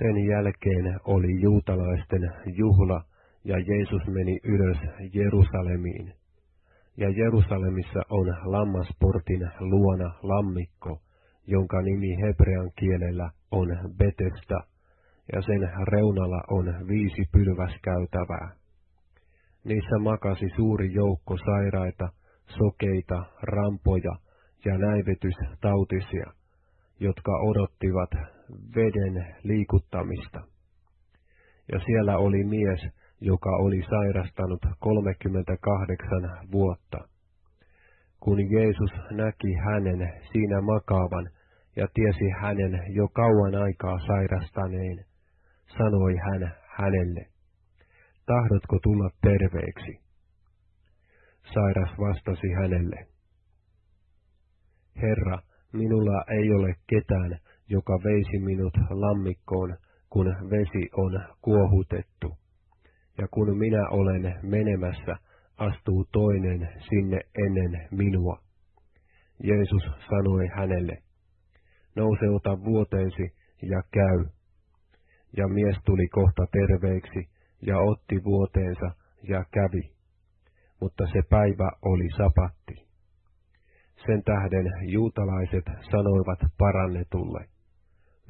Sen jälkeen oli juutalaisten juhla, ja Jeesus meni ylös Jerusalemiin. Ja Jerusalemissa on lammasportin luona lammikko, jonka nimi hebrean kielellä on Betesta, ja sen reunalla on viisi pylväskäytävää. Niissä makasi suuri joukko sairaita, sokeita, rampoja ja näivetystautisia, jotka odottivat veden liikuttamista. Ja siellä oli mies, joka oli sairastanut 38 vuotta. Kun Jeesus näki hänen siinä makaavan ja tiesi hänen jo kauan aikaa sairastaneen, sanoi hän hänelle, tahdotko tulla terveeksi? Sairas vastasi hänelle, Herra, minulla ei ole ketään, joka veisi minut lammikkoon, kun vesi on kuohutettu. Ja kun minä olen menemässä, astuu toinen sinne ennen minua. Jeesus sanoi hänelle, nouse ota vuoteesi ja käy. Ja mies tuli kohta terveeksi ja otti vuoteensa ja kävi. Mutta se päivä oli sapatti. Sen tähden juutalaiset sanoivat parannetulle,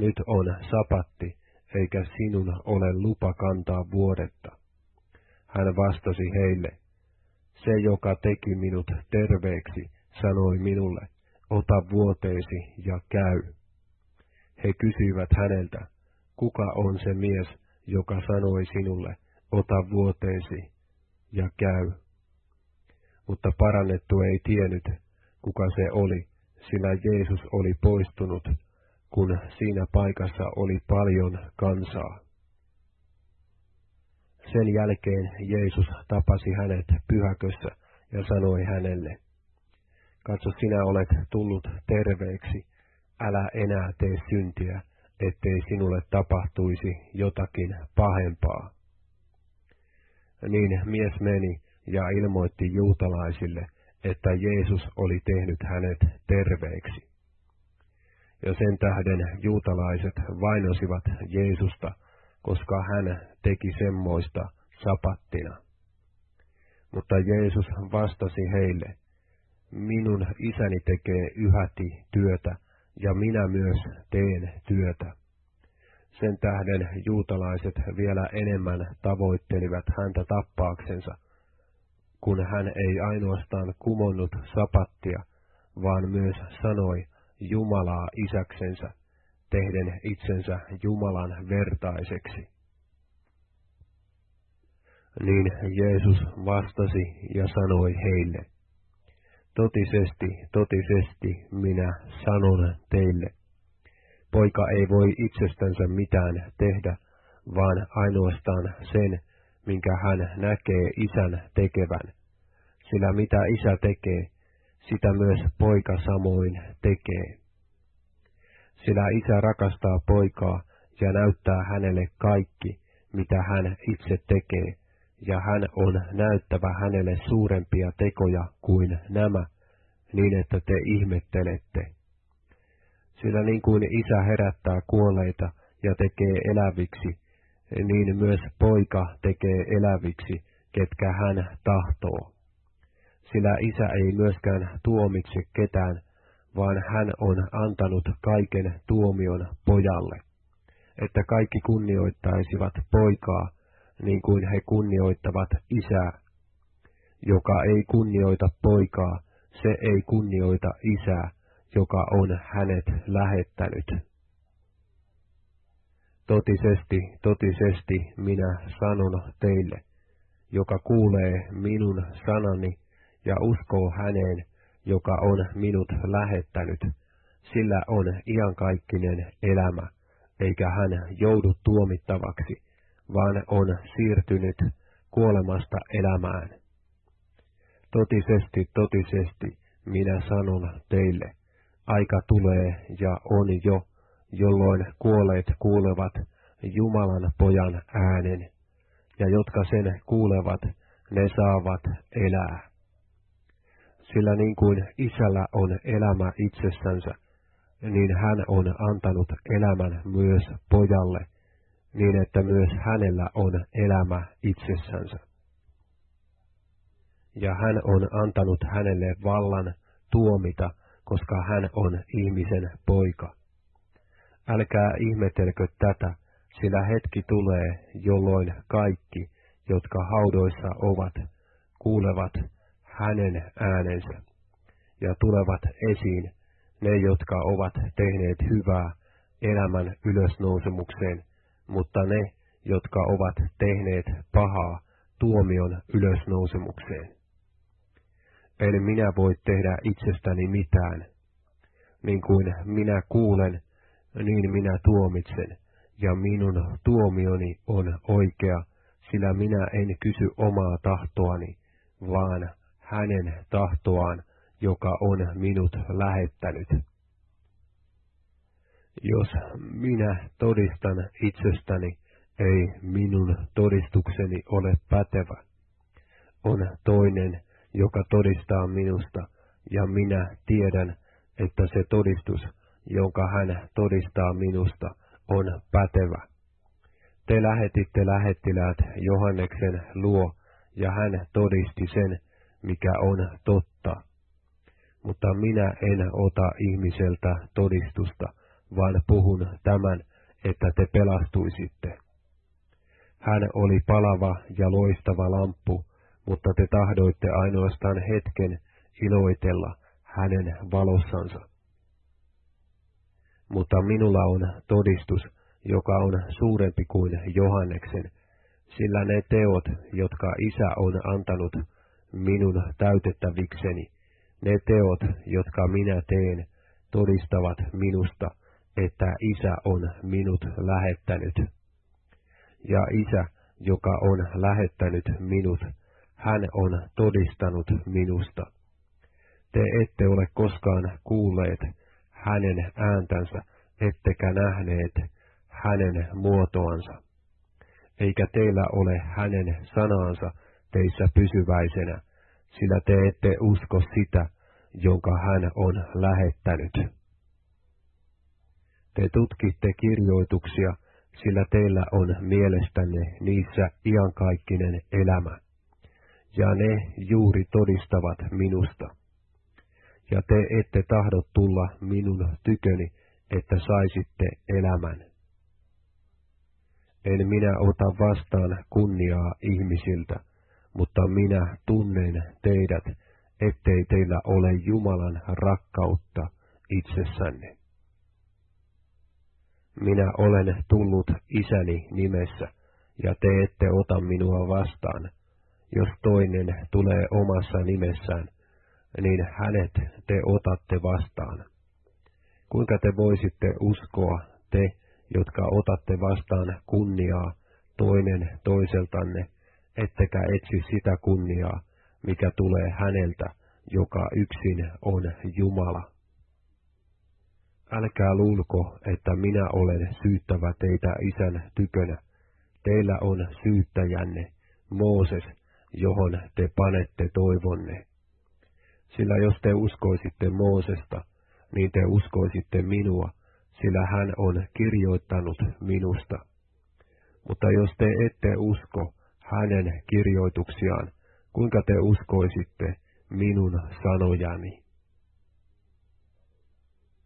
nyt on sapatti, eikä sinun ole lupa kantaa vuodetta. Hän vastasi heille, se joka teki minut terveeksi, sanoi minulle, ota vuoteesi ja käy. He kysyivät häneltä, kuka on se mies, joka sanoi sinulle, ota vuoteesi ja käy. Mutta parannettu ei tiennyt, kuka se oli, sillä Jeesus oli poistunut, kun siinä paikassa oli paljon kansaa. Sen jälkeen Jeesus tapasi hänet pyhäkössä ja sanoi hänelle, Katso, sinä olet tullut terveeksi, älä enää tee syntiä, ettei sinulle tapahtuisi jotakin pahempaa. Niin mies meni ja ilmoitti juutalaisille, että Jeesus oli tehnyt hänet terveeksi. Ja sen tähden juutalaiset vainosivat Jeesusta, koska hän teki semmoista sapattina. Mutta Jeesus vastasi heille, minun isäni tekee yhäti työtä, ja minä myös teen työtä. Sen tähden juutalaiset vielä enemmän tavoittelivat häntä tappaaksensa, kun hän ei ainoastaan kumonnut sapattia, vaan myös sanoi Jumalaa isäksensä, tehden itsensä Jumalan vertaiseksi. Niin Jeesus vastasi ja sanoi heille, Totisesti, totisesti minä sanon teille, poika ei voi itsestänsä mitään tehdä, vaan ainoastaan sen, minkä hän näkee isän tekevän. Sillä mitä isä tekee, sitä myös poika samoin tekee. Sillä isä rakastaa poikaa ja näyttää hänelle kaikki, mitä hän itse tekee, ja hän on näyttävä hänelle suurempia tekoja kuin nämä, niin että te ihmettelette. Sillä niin kuin isä herättää kuolleita ja tekee eläviksi, niin myös poika tekee eläviksi, ketkä hän tahtoo. Sillä isä ei myöskään tuomitse ketään, vaan hän on antanut kaiken tuomion pojalle, että kaikki kunnioittaisivat poikaa, niin kuin he kunnioittavat isää. Joka ei kunnioita poikaa, se ei kunnioita isää, joka on hänet lähettänyt. Totisesti, totisesti minä sanon teille, joka kuulee minun sanani ja uskoo häneen, joka on minut lähettänyt, sillä on iankaikkinen elämä, eikä hän joudu tuomittavaksi, vaan on siirtynyt kuolemasta elämään. Totisesti, totisesti, minä sanon teille, aika tulee ja on jo, jolloin kuolleet kuulevat Jumalan pojan äänen, ja jotka sen kuulevat, ne saavat elää. Sillä niin kuin isällä on elämä itsessänsä, niin hän on antanut elämän myös pojalle, niin että myös hänellä on elämä itsessänsä. Ja hän on antanut hänelle vallan tuomita, koska hän on ihmisen poika. Älkää ihmetelkö tätä, sillä hetki tulee, jolloin kaikki, jotka haudoissa ovat, kuulevat hänen äänensä ja tulevat esiin ne, jotka ovat tehneet hyvää elämän ylösnousemukseen, mutta ne, jotka ovat tehneet pahaa tuomion ylösnousemukseen. En minä voi tehdä itsestäni mitään. Niin kuin minä kuulen, niin minä tuomitsen, ja minun tuomioni on oikea, sillä minä en kysy omaa tahtoani, vaan hänen tahtoaan, joka on minut lähettänyt. Jos minä todistan itsestäni, ei minun todistukseni ole pätevä. On toinen, joka todistaa minusta, ja minä tiedän, että se todistus, jonka hän todistaa minusta, on pätevä. Te lähetitte lähettiläät Johanneksen luo, ja hän todisti sen, mikä on totta. Mutta minä en ota ihmiseltä todistusta, vaan puhun tämän, että te pelastuisitte. Hän oli palava ja loistava lamppu, mutta te tahdoitte ainoastaan hetken iloitella hänen valossansa. Mutta minulla on todistus, joka on suurempi kuin Johanneksen, sillä ne teot, jotka isä on antanut minun täytettävikseni, ne teot, jotka minä teen, todistavat minusta, että isä on minut lähettänyt. Ja isä, joka on lähettänyt minut, hän on todistanut minusta. Te ette ole koskaan kuulleet hänen ääntänsä, ettekä nähneet hänen muotoansa. Eikä teillä ole hänen sanansa teissä pysyväisenä, sillä te ette usko sitä, jonka hän on lähettänyt. Te tutkitte kirjoituksia, sillä teillä on mielestänne niissä iankaikkinen elämä, ja ne juuri todistavat minusta. Ja te ette tahdo tulla minun tyköni, että saisitte elämän. En minä ota vastaan kunniaa ihmisiltä, mutta minä tunnen teidät, ettei teillä ole Jumalan rakkautta itsessänne. Minä olen tullut isäni nimessä, ja te ette ota minua vastaan. Jos toinen tulee omassa nimessään, niin hänet te otatte vastaan. Kuinka te voisitte uskoa, te, jotka otatte vastaan kunniaa toinen toiseltanne, ettekä etsi sitä kunniaa, mikä tulee häneltä, joka yksin on Jumala. Älkää luulko, että minä olen syyttävä teitä isän tykönä. Teillä on syyttäjänne, Mooses, johon te panette toivonne. Sillä jos te uskoisitte Moosesta, niin te uskoisitte minua, sillä hän on kirjoittanut minusta. Mutta jos te ette usko hänen kirjoituksiaan, kuinka te uskoisitte minun sanojani?